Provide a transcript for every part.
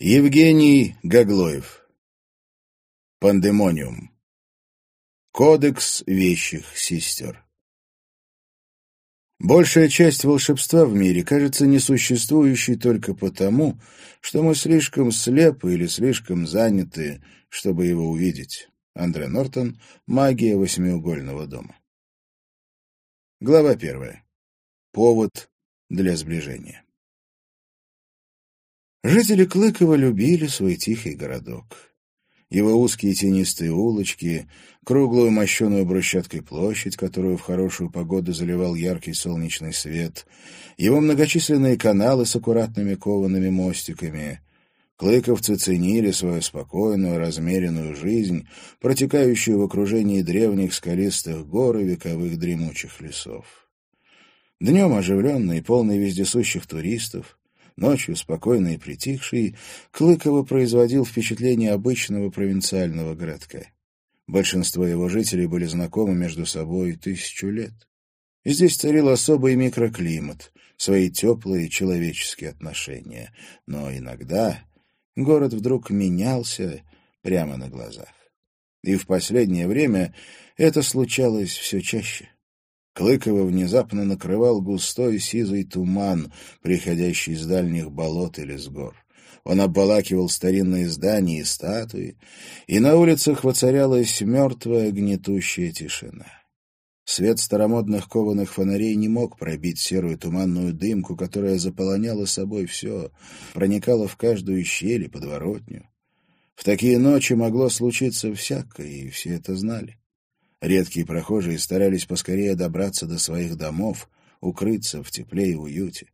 Евгений Гаглоев. Пандемониум. Кодекс вещих сестер. Большая часть волшебства в мире кажется несуществующей только потому, что мы слишком слепы или слишком заняты, чтобы его увидеть. Андре Нортон. Магия восьмиугольного дома. Глава первая. Повод для сближения. Жители Клыкова любили свой тихий городок. Его узкие тенистые улочки, круглую мощеную брусчаткой площадь, которую в хорошую погоду заливал яркий солнечный свет, его многочисленные каналы с аккуратными коваными мостиками. Клыковцы ценили свою спокойную, размеренную жизнь, протекающую в окружении древних скалистых гор и вековых дремучих лесов. Днем оживленный полный вездесущих туристов, Ночью, спокойный и притихший, Клыково производил впечатление обычного провинциального городка. Большинство его жителей были знакомы между собой тысячу лет. И здесь царил особый микроклимат, свои теплые человеческие отношения. Но иногда город вдруг менялся прямо на глазах. И в последнее время это случалось все чаще. Клыкова внезапно накрывал густой сизый туман, приходящий из дальних болот или с гор. Он обволакивал старинные здания и статуи, и на улицах воцарялась мертвая гнетущая тишина. Свет старомодных кованых фонарей не мог пробить серую туманную дымку, которая заполоняла собой все, проникала в каждую щель и подворотню. В такие ночи могло случиться всякое, и все это знали. Редкие прохожие старались поскорее добраться до своих домов, укрыться в тепле и уюте.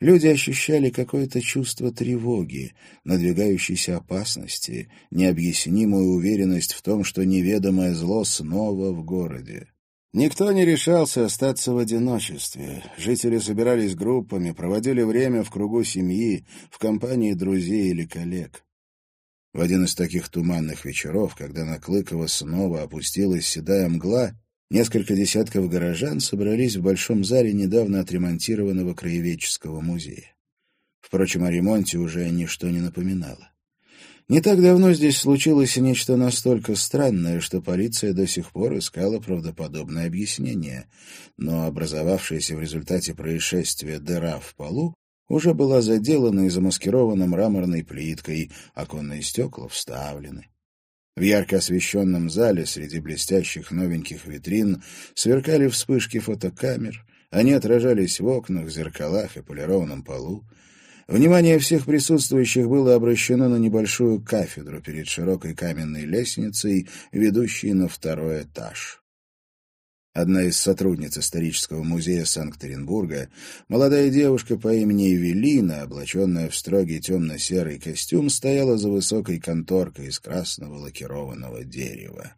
Люди ощущали какое-то чувство тревоги, надвигающейся опасности, необъяснимую уверенность в том, что неведомое зло снова в городе. Никто не решался остаться в одиночестве. Жители собирались группами, проводили время в кругу семьи, в компании друзей или коллег. В один из таких туманных вечеров, когда на Клыково снова опустилась седая мгла, несколько десятков горожан собрались в большом зале недавно отремонтированного краеведческого музея. Впрочем, о ремонте уже ничто не напоминало. Не так давно здесь случилось нечто настолько странное, что полиция до сих пор искала правдоподобное объяснение, но образовавшаяся в результате происшествия дыра в полу уже была заделана и замаскирована мраморной плиткой, оконные стекла вставлены. В ярко освещенном зале среди блестящих новеньких витрин сверкали вспышки фотокамер, они отражались в окнах, зеркалах и полированном полу. Внимание всех присутствующих было обращено на небольшую кафедру перед широкой каменной лестницей, ведущей на второй этаж. Одна из сотрудниц исторического музея Санкт-Петербурга, молодая девушка по имени Эвелина, облаченная в строгий темно-серый костюм, стояла за высокой конторкой из красного лакированного дерева.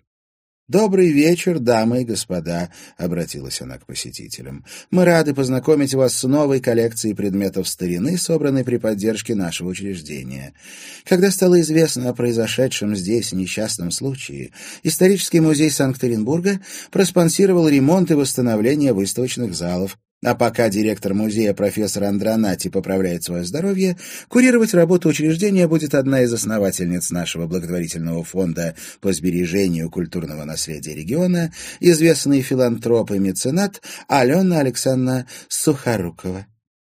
«Добрый вечер, дамы и господа», — обратилась она к посетителям. «Мы рады познакомить вас с новой коллекцией предметов старины, собранной при поддержке нашего учреждения. Когда стало известно о произошедшем здесь несчастном случае, исторический музей Санкт-Петербурга проспонсировал ремонт и восстановление выставочных залов, а пока директор музея профессор Андронати поправляет свое здоровье, курировать работу учреждения будет одна из основательниц нашего благотворительного фонда по сбережению культурного наследия региона, известный филантроп и меценат Алена Александровна Сухорукова.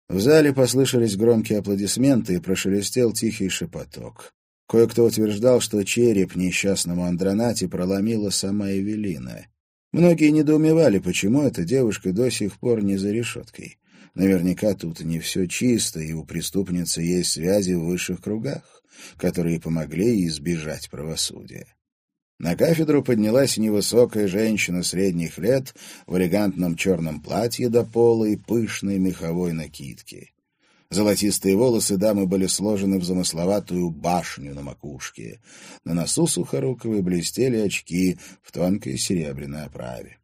В зале послышались громкие аплодисменты и прошелестел тихий шепоток. Кое-кто утверждал, что череп несчастному Андронати проломила сама Эвелина. Многие недоумевали, почему эта девушка до сих пор не за решеткой. Наверняка тут не все чисто, и у преступницы есть связи в высших кругах, которые помогли ей избежать правосудия. На кафедру поднялась невысокая женщина средних лет в элегантном черном платье до пола и пышной меховой накидке. Золотистые волосы дамы были сложены в замысловатую башню на макушке. На носу Сухоруковой блестели очки в тонкой серебряной оправе.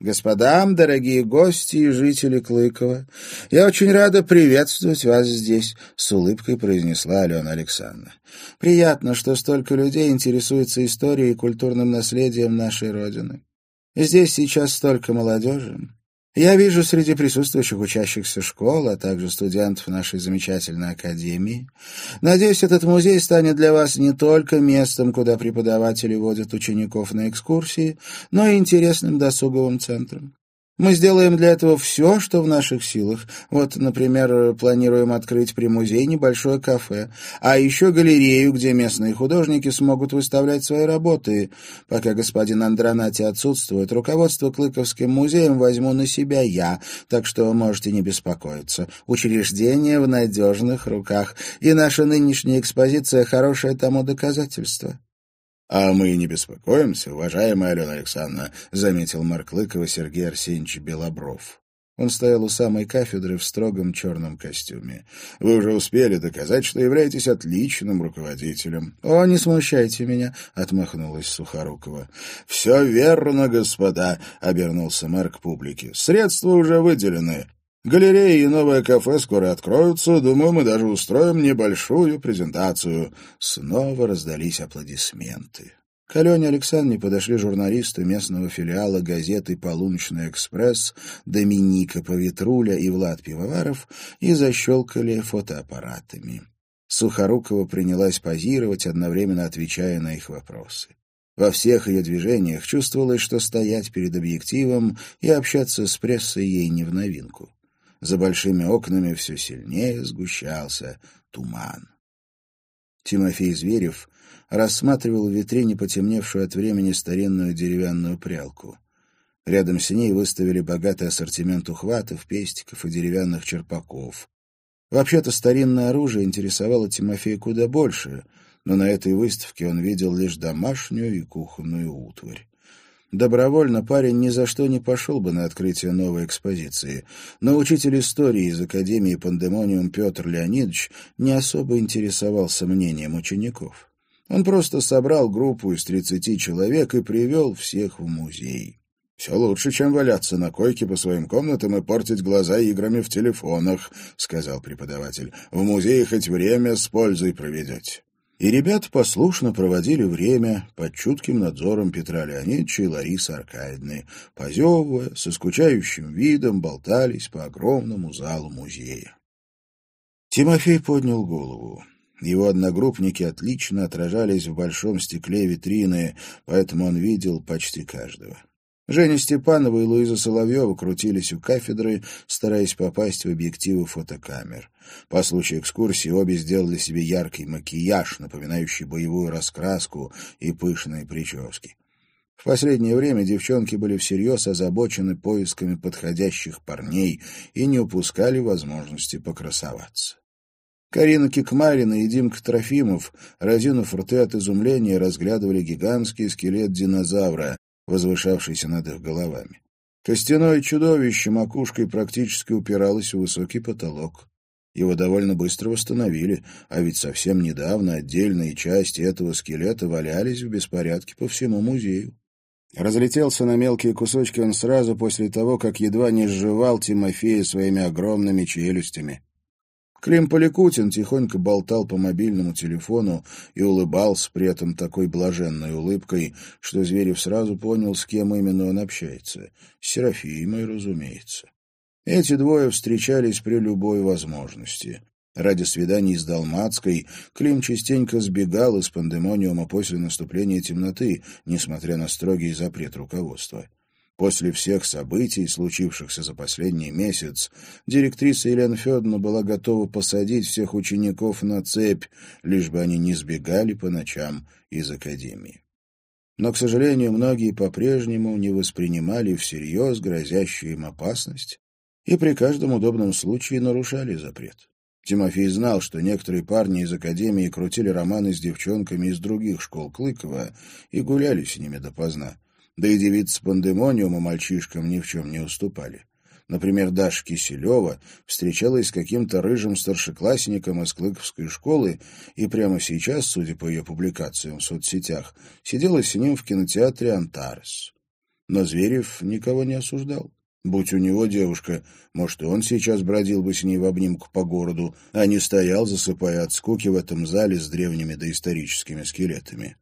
«Господам, дорогие гости и жители Клыкова, я очень рада приветствовать вас здесь», — с улыбкой произнесла Алена Александровна. «Приятно, что столько людей интересуется историей и культурным наследием нашей Родины. Здесь сейчас столько молодежи. Я вижу среди присутствующих учащихся школ, а также студентов нашей замечательной академии. Надеюсь, этот музей станет для вас не только местом, куда преподаватели водят учеников на экскурсии, но и интересным досуговым центром. Мы сделаем для этого все, что в наших силах. Вот, например, планируем открыть при музее небольшое кафе, а еще галерею, где местные художники смогут выставлять свои работы. Пока господин Андронати отсутствует, руководство Клыковским музеем возьму на себя я, так что можете не беспокоиться. Учреждение в надежных руках, и наша нынешняя экспозиция — хорошее тому доказательство. — А мы не беспокоимся, уважаемая Алена Александровна, — заметил Марк Лыкова Сергей Арсеньевич Белобров. Он стоял у самой кафедры в строгом черном костюме. «Вы уже успели доказать, что являетесь отличным руководителем». «О, не смущайте меня», — отмахнулась Сухорукова. «Все верно, господа», — обернулся мэр к публике. «Средства уже выделены. Галереи и новое кафе скоро откроются. Думаю, мы даже устроим небольшую презентацию». Снова раздались аплодисменты. К Алене Александровне подошли журналисты местного филиала газеты «Полуночный экспресс» Доминика Поветруля и Влад Пивоваров и защелкали фотоаппаратами. Сухорукова принялась позировать, одновременно отвечая на их вопросы. Во всех ее движениях чувствовалось, что стоять перед объективом и общаться с прессой ей не в новинку. За большими окнами все сильнее сгущался туман. Тимофей Зверев рассматривал в витрине потемневшую от времени старинную деревянную прялку. Рядом с ней выставили богатый ассортимент ухватов, пестиков и деревянных черпаков. Вообще-то старинное оружие интересовало Тимофея куда больше, но на этой выставке он видел лишь домашнюю и кухонную утварь. Добровольно парень ни за что не пошел бы на открытие новой экспозиции, но учитель истории из Академии Пандемониум Петр Леонидович не особо интересовался мнением учеников. Он просто собрал группу из тридцати человек и привел всех в музей. «Все лучше, чем валяться на койке по своим комнатам и портить глаза играми в телефонах», — сказал преподаватель. «В музее хоть время с пользой проведете». И ребята послушно проводили время под чутким надзором Петра Леонидовича и Ларисы Аркадьевны, позевывая, со скучающим видом болтались по огромному залу музея. Тимофей поднял голову. Его одногруппники отлично отражались в большом стекле витрины, поэтому он видел почти каждого. Женя Степанова и Луиза Соловьева крутились у кафедры, стараясь попасть в объективы фотокамер. По случаю экскурсии обе сделали себе яркий макияж, напоминающий боевую раскраску и пышные прически. В последнее время девчонки были всерьез озабочены поисками подходящих парней и не упускали возможности покрасоваться. Карина Кикмарина и Димка Трофимов, разинув рты от изумления, разглядывали гигантский скелет динозавра, возвышавшийся над их головами. Костяное чудовище макушкой практически упиралось в высокий потолок. Его довольно быстро восстановили, а ведь совсем недавно отдельные части этого скелета валялись в беспорядке по всему музею. Разлетелся на мелкие кусочки он сразу после того, как едва не сживал Тимофея своими огромными челюстями. Клим Поликутин тихонько болтал по мобильному телефону и улыбался при этом такой блаженной улыбкой, что Зверев сразу понял, с кем именно он общается. С Серафимой, разумеется. Эти двое встречались при любой возможности. Ради свиданий с Далмацкой Клим частенько сбегал из пандемониума после наступления темноты, несмотря на строгий запрет руководства. После всех событий, случившихся за последний месяц, директриса Елена Федоровна была готова посадить всех учеников на цепь, лишь бы они не сбегали по ночам из академии. Но, к сожалению, многие по-прежнему не воспринимали всерьез грозящую им опасность и при каждом удобном случае нарушали запрет. Тимофей знал, что некоторые парни из академии крутили романы с девчонками из других школ Клыкова и гуляли с ними допоздна. Да и девицы пандемониума мальчишкам ни в чем не уступали. Например, Даша Киселева встречалась с каким-то рыжим старшеклассником из Клыковской школы и прямо сейчас, судя по ее публикациям в соцсетях, сидела с ним в кинотеатре «Антарес». Но Зверев никого не осуждал. Будь у него девушка, может, и он сейчас бродил бы с ней в обнимку по городу, а не стоял, засыпая от скуки в этом зале с древними доисторическими скелетами.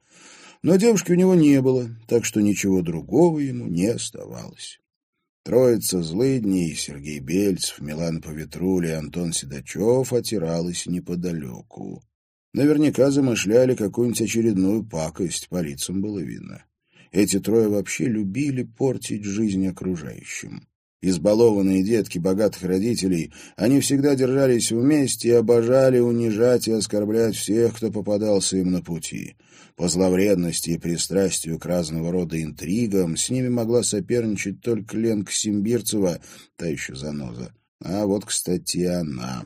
Но девушки у него не было, так что ничего другого ему не оставалось. Троица злыдней, Сергей Бельцев, Милан Поветрули и Антон Седачев отиралась неподалеку. Наверняка замышляли какую-нибудь очередную пакость, по лицам было видно. Эти трое вообще любили портить жизнь окружающим. Избалованные детки богатых родителей, они всегда держались вместе и обожали унижать и оскорблять всех, кто попадался им на пути. По зловредности и пристрастию к разного рода интригам с ними могла соперничать только Ленка Симбирцева, та еще заноза. А вот, кстати, она.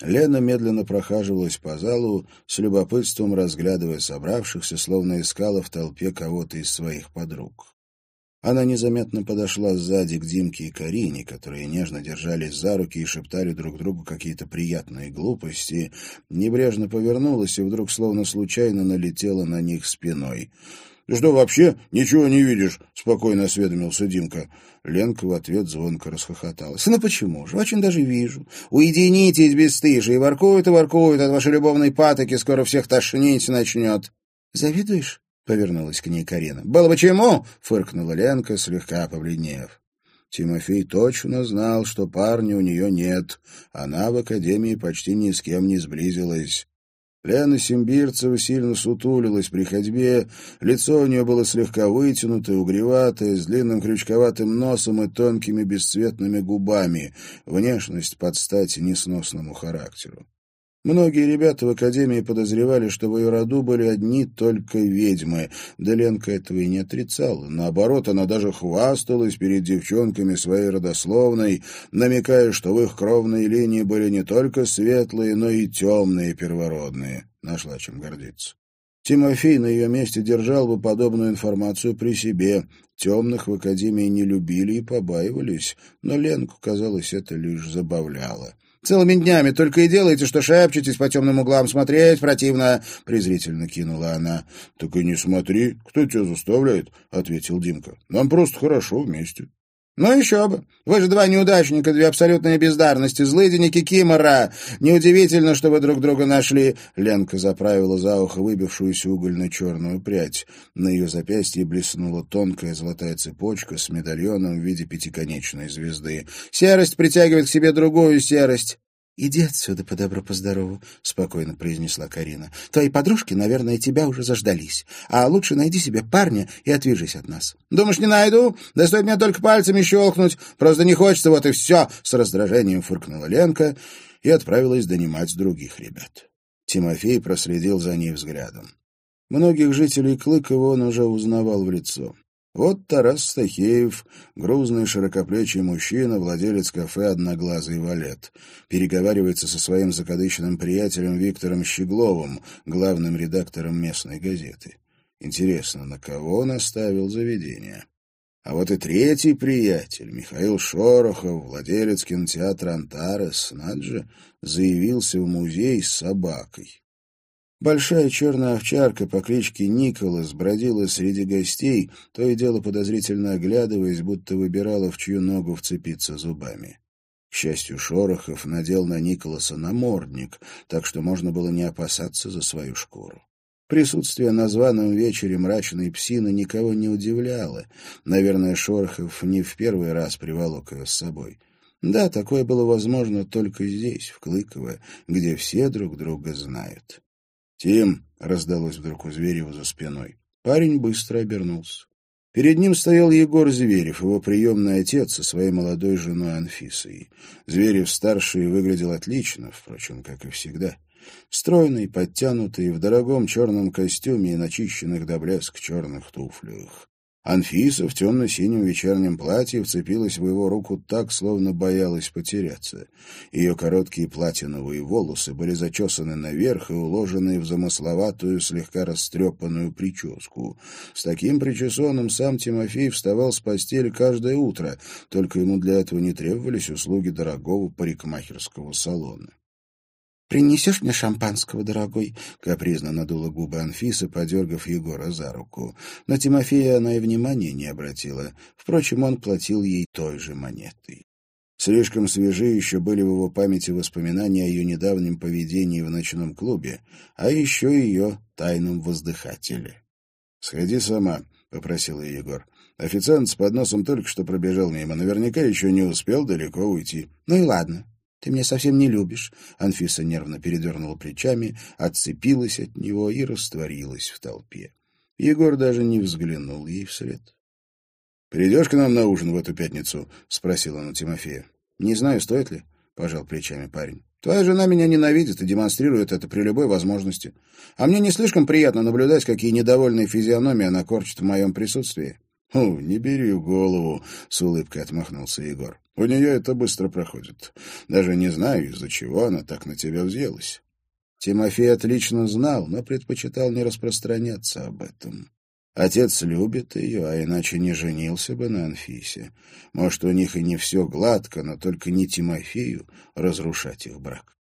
Лена медленно прохаживалась по залу, с любопытством разглядывая собравшихся, словно искала в толпе кого-то из своих подруг. Она незаметно подошла сзади к Димке и Карине, которые нежно держались за руки и шептали друг другу какие-то приятные глупости, небрежно повернулась и вдруг словно случайно налетела на них спиной. — Ты что, вообще ничего не видишь? — спокойно осведомился Димка. Ленка в ответ звонко расхохоталась. — Ну почему же? Очень даже вижу. Уединитесь, бесстыжие, воркуют и воркуют от вашей любовной патоки, скоро всех тошнить начнет. — Завидуешь? Повернулась к ней Карина. «Было бы чему!» — фыркнула Ленка, слегка побледнев. Тимофей точно знал, что парня у нее нет. Она в академии почти ни с кем не сблизилась. Лена Симбирцева сильно сутулилась при ходьбе, лицо у нее было слегка вытянутое, угреватое, с длинным крючковатым носом и тонкими бесцветными губами, внешность под стать несносному характеру. Многие ребята в академии подозревали, что в ее роду были одни только ведьмы. Да Ленка этого и не отрицала. Наоборот, она даже хвасталась перед девчонками своей родословной, намекая, что в их кровной линии были не только светлые, но и темные первородные. Нашла чем гордиться. Тимофей на ее месте держал бы подобную информацию при себе. Темных в академии не любили и побаивались, но Ленку, казалось, это лишь забавляло. Целыми днями только и делаете, что шепчетесь по темным углам. Смотреть противно!» — презрительно кинула она. «Так и не смотри. Кто тебя заставляет?» — ответил Димка. «Нам просто хорошо вместе». «Ну еще бы! Вы же два неудачника, две абсолютные бездарности, злыденники Кимора! Неудивительно, что вы друг друга нашли!» Ленка заправила за ухо выбившуюся угольно-черную прядь. На ее запястье блеснула тонкая золотая цепочка с медальоном в виде пятиконечной звезды. «Серость притягивает к себе другую серость!» «Иди отсюда по добру, по здорову», — спокойно произнесла Карина. «Твои подружки, наверное, тебя уже заждались. А лучше найди себе парня и отвяжись от нас». «Думаешь, не найду? Да стоит мне только пальцами щелкнуть. Просто не хочется, вот и все!» С раздражением фыркнула Ленка и отправилась донимать других ребят. Тимофей проследил за ней взглядом. Многих жителей Клыкова он уже узнавал в лицо. Вот Тарас Стахеев, грузный широкоплечий мужчина, владелец кафе «Одноглазый валет». Переговаривается со своим закадычным приятелем Виктором Щегловым, главным редактором местной газеты. Интересно, на кого он оставил заведение? А вот и третий приятель, Михаил Шорохов, владелец кинотеатра «Антарес», над же, заявился в музей с собакой. Большая черная овчарка по кличке Николас бродила среди гостей, то и дело подозрительно оглядываясь, будто выбирала, в чью ногу вцепиться зубами. К счастью, Шорохов надел на Николаса намордник, так что можно было не опасаться за свою шкуру. Присутствие на званом вечере мрачной псины никого не удивляло. Наверное, Шорохов не в первый раз приволок ее с собой. Да, такое было возможно только здесь, в Клыково, где все друг друга знают. «Тим!» — раздалось вдруг у Зверева за спиной. Парень быстро обернулся. Перед ним стоял Егор Зверев, его приемный отец со своей молодой женой Анфисой. Зверев-старший выглядел отлично, впрочем, как и всегда. Стройный, подтянутый, в дорогом черном костюме и начищенных до блеск черных туфлях. Анфиса в темно-синем вечернем платье вцепилась в его руку так, словно боялась потеряться. Ее короткие платиновые волосы были зачесаны наверх и уложены в замысловатую, слегка растрепанную прическу. С таким причесоном сам Тимофей вставал с постели каждое утро, только ему для этого не требовались услуги дорогого парикмахерского салона. «Принесешь мне шампанского, дорогой?» — капризно надула губы Анфиса, подергав Егора за руку. Но Тимофея она и внимания не обратила. Впрочем, он платил ей той же монетой. Слишком свежи еще были в его памяти воспоминания о ее недавнем поведении в ночном клубе, а еще ее тайном воздыхателе. «Сходи сама», — попросил Егор. Официант с подносом только что пробежал мимо. Наверняка еще не успел далеко уйти. — Ну и ладно. Ты меня совсем не любишь. Анфиса нервно передернула плечами, отцепилась от него и растворилась в толпе. Егор даже не взглянул ей вслед. — Придешь к нам на ужин в эту пятницу? — спросил он у Тимофея. — Не знаю, стоит ли, — пожал плечами парень. — Твоя жена меня ненавидит и демонстрирует это при любой возможности. А мне не слишком приятно наблюдать, какие недовольные физиономии она корчит в моем присутствии. — О, не бери в голову, — с улыбкой отмахнулся Егор. — У нее это быстро проходит. Даже не знаю, из-за чего она так на тебя взъелась. Тимофей отлично знал, но предпочитал не распространяться об этом. Отец любит ее, а иначе не женился бы на Анфисе. Может, у них и не все гладко, но только не Тимофею разрушать их брак.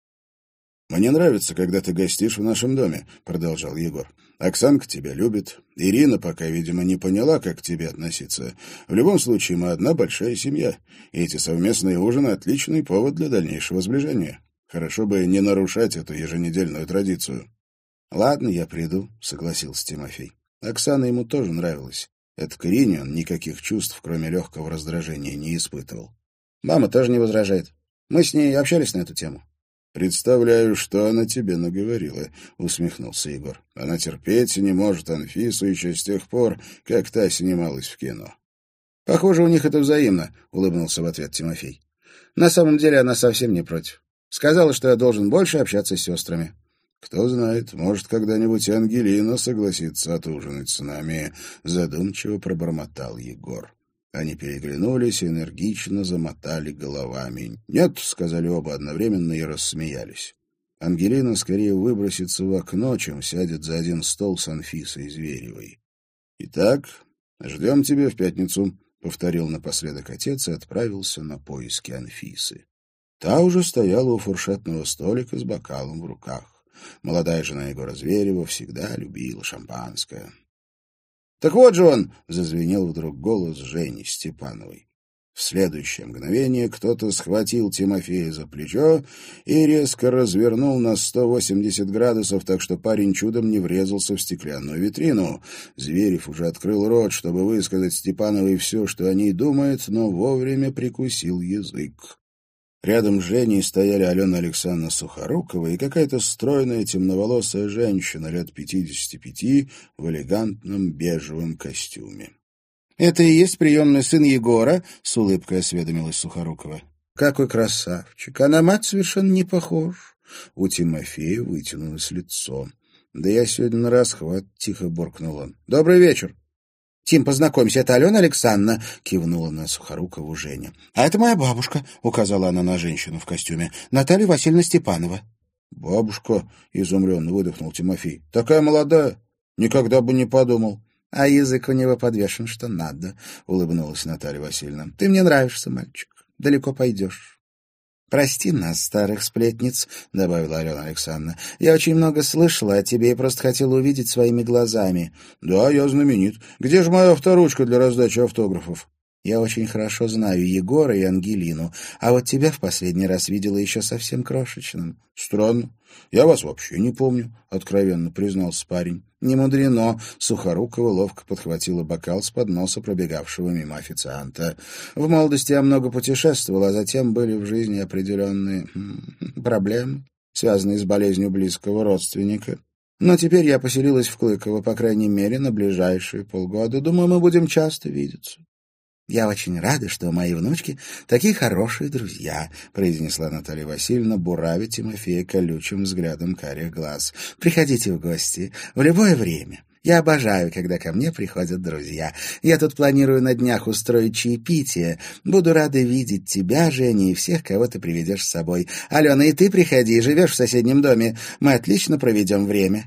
«Мне нравится, когда ты гостишь в нашем доме», — продолжал Егор. «Оксанка тебя любит. Ирина пока, видимо, не поняла, как к тебе относиться. В любом случае, мы одна большая семья, и эти совместные ужины — отличный повод для дальнейшего сближения. Хорошо бы не нарушать эту еженедельную традицию». «Ладно, я приду», — согласился Тимофей. Оксана ему тоже нравилась. Это к Ирине он никаких чувств, кроме легкого раздражения, не испытывал. Мама тоже не возражает. Мы с ней общались на эту тему. «Представляю, что она тебе наговорила», — усмехнулся Егор. «Она терпеть не может Анфису еще с тех пор, как та снималась в кино». «Похоже, у них это взаимно», — улыбнулся в ответ Тимофей. «На самом деле она совсем не против. Сказала, что я должен больше общаться с сестрами». «Кто знает, может, когда-нибудь Ангелина согласится отужинать с нами», — задумчиво пробормотал Егор. Они переглянулись и энергично замотали головами. «Нет», — сказали оба одновременно и рассмеялись. Ангелина скорее выбросится в окно, чем сядет за один стол с Анфисой Зверевой. «Итак, ждем тебя в пятницу», — повторил напоследок отец и отправился на поиски Анфисы. Та уже стояла у фуршетного столика с бокалом в руках. Молодая жена Егора Зверева всегда любила шампанское. «Так вот же он!» — зазвенел вдруг голос Жени Степановой. В следующее мгновение кто-то схватил Тимофея за плечо и резко развернул на 180 градусов, так что парень чудом не врезался в стеклянную витрину. Зверев уже открыл рот, чтобы высказать Степановой все, что о ней думает, но вовремя прикусил язык. Рядом с Женей стояли Алена Александровна Сухорукова и какая-то стройная темноволосая женщина лет пятидесяти пяти в элегантном бежевом костюме. — Это и есть приемный сын Егора? — с улыбкой осведомилась Сухорукова. — Какой красавчик! А на мать совершенно не похож. У Тимофея вытянулось лицо. — Да я сегодня на расхват, — тихо буркнул он. — Добрый вечер. — Тим, познакомься, это Алена Александровна, — кивнула на Сухорукову Женя. — А это моя бабушка, — указала она на женщину в костюме, — Наталья Васильевна Степанова. — Бабушка, — изумленно выдохнул Тимофей, — такая молодая, никогда бы не подумал. — А язык у него подвешен, что надо, — улыбнулась Наталья Васильевна. — Ты мне нравишься, мальчик, далеко пойдешь. «Прости нас, старых сплетниц», — добавила Алена Александровна. «Я очень много слышала о тебе и просто хотела увидеть своими глазами». «Да, я знаменит. Где же моя авторучка для раздачи автографов?» «Я очень хорошо знаю Егора и Ангелину, а вот тебя в последний раз видела еще совсем крошечным». «Странно. Я вас вообще не помню», — откровенно признался парень. Не мудрено. Сухорукова ловко подхватила бокал с подноса пробегавшего мимо официанта. В молодости я много путешествовал, а затем были в жизни определенные проблемы, связанные с болезнью близкого родственника. Но теперь я поселилась в Клыково, по крайней мере, на ближайшие полгода. Думаю, мы будем часто видеться. «Я очень рада, что мои внучки такие хорошие друзья», — произнесла Наталья Васильевна, буравя Тимофея колючим взглядом карих глаз. «Приходите в гости в любое время. Я обожаю, когда ко мне приходят друзья. Я тут планирую на днях устроить чаепитие. Буду рада видеть тебя, Женя, и всех, кого ты приведешь с собой. Алена, и ты приходи, живешь в соседнем доме. Мы отлично проведем время».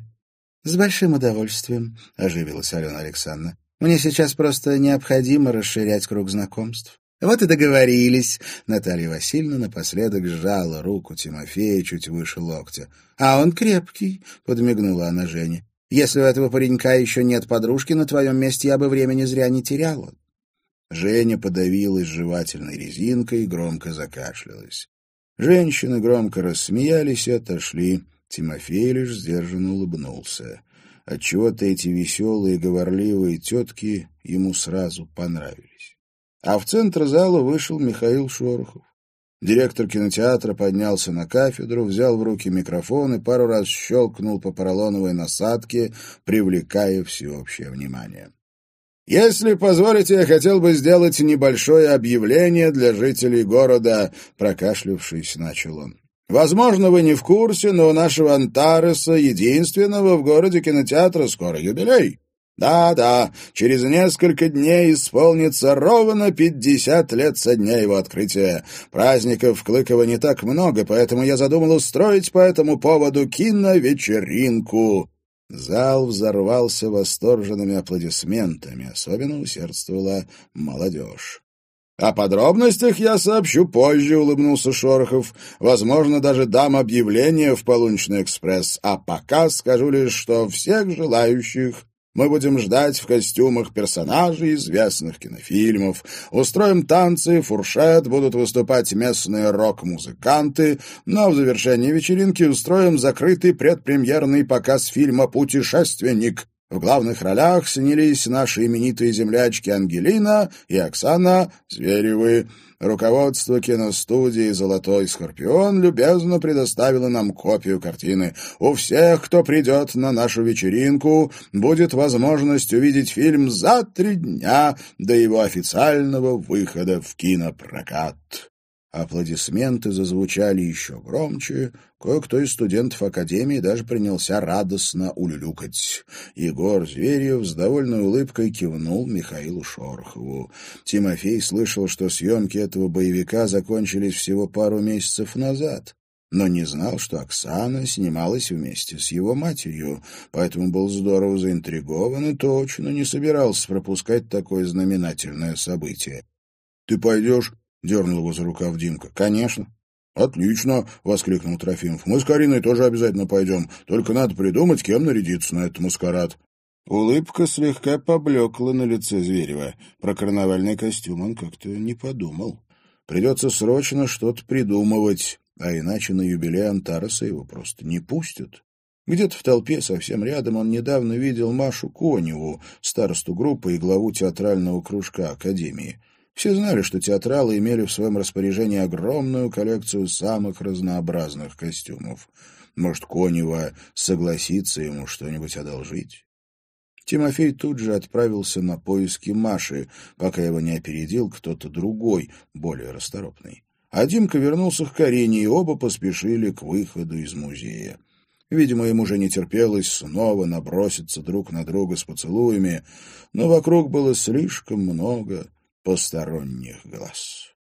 «С большим удовольствием», — оживилась Алена Александровна. Мне сейчас просто необходимо расширять круг знакомств. Вот и договорились. Наталья Васильевна напоследок сжала руку Тимофея чуть выше локтя. А он крепкий, подмигнула она Жене. Если у этого паренька еще нет подружки на твоем месте, я бы времени зря не теряла. Женя подавилась жевательной резинкой и громко закашлялась. Женщины громко рассмеялись и отошли. Тимофей лишь сдержанно улыбнулся. Отчего-то эти веселые говорливые тетки ему сразу понравились. А в центр зала вышел Михаил Шорохов. Директор кинотеатра поднялся на кафедру, взял в руки микрофон и пару раз щелкнул по поролоновой насадке, привлекая всеобщее внимание. «Если позволите, я хотел бы сделать небольшое объявление для жителей города», — прокашлявшись, начал он. «Возможно, вы не в курсе, но у нашего Антареса, единственного в городе кинотеатра, скоро юбилей. Да-да, через несколько дней исполнится ровно пятьдесят лет со дня его открытия. Праздников в Клыково не так много, поэтому я задумал устроить по этому поводу киновечеринку. Зал взорвался восторженными аплодисментами, особенно усердствовала молодежь. «О подробностях я сообщу позже», — улыбнулся Шорохов. «Возможно, даже дам объявление в «Полуночный экспресс», а пока скажу лишь, что всех желающих мы будем ждать в костюмах персонажей известных кинофильмов, устроим танцы, фуршет, будут выступать местные рок-музыканты, но в завершении вечеринки устроим закрытый предпремьерный показ фильма «Путешественник», в главных ролях снялись наши именитые землячки Ангелина и Оксана Зверевы. Руководство киностудии «Золотой Скорпион» любезно предоставило нам копию картины. У всех, кто придет на нашу вечеринку, будет возможность увидеть фильм за три дня до его официального выхода в кинопрокат. Аплодисменты зазвучали еще громче. Кое-кто из студентов Академии даже принялся радостно улюлюкать. Егор Зверев с довольной улыбкой кивнул Михаилу Шорохову. Тимофей слышал, что съемки этого боевика закончились всего пару месяцев назад но не знал, что Оксана снималась вместе с его матерью, поэтому был здорово заинтригован и точно не собирался пропускать такое знаменательное событие. — Ты пойдешь дернул его за рукав Димка. «Конечно». «Отлично!» — воскликнул Трофимов. «Мы с Кариной тоже обязательно пойдем. Только надо придумать, кем нарядиться на этот маскарад». Улыбка слегка поблекла на лице Зверева. Про карнавальный костюм он как-то не подумал. Придется срочно что-то придумывать, а иначе на юбилей Антараса его просто не пустят. Где-то в толпе совсем рядом он недавно видел Машу Коневу, старосту группы и главу театрального кружка Академии. Все знали, что театралы имели в своем распоряжении огромную коллекцию самых разнообразных костюмов. Может, Конева согласится ему что-нибудь одолжить? Тимофей тут же отправился на поиски Маши, пока его не опередил кто-то другой, более расторопный. А Димка вернулся к Карине, и оба поспешили к выходу из музея. Видимо, им уже не терпелось снова наброситься друг на друга с поцелуями, но вокруг было слишком много посторонних глаз.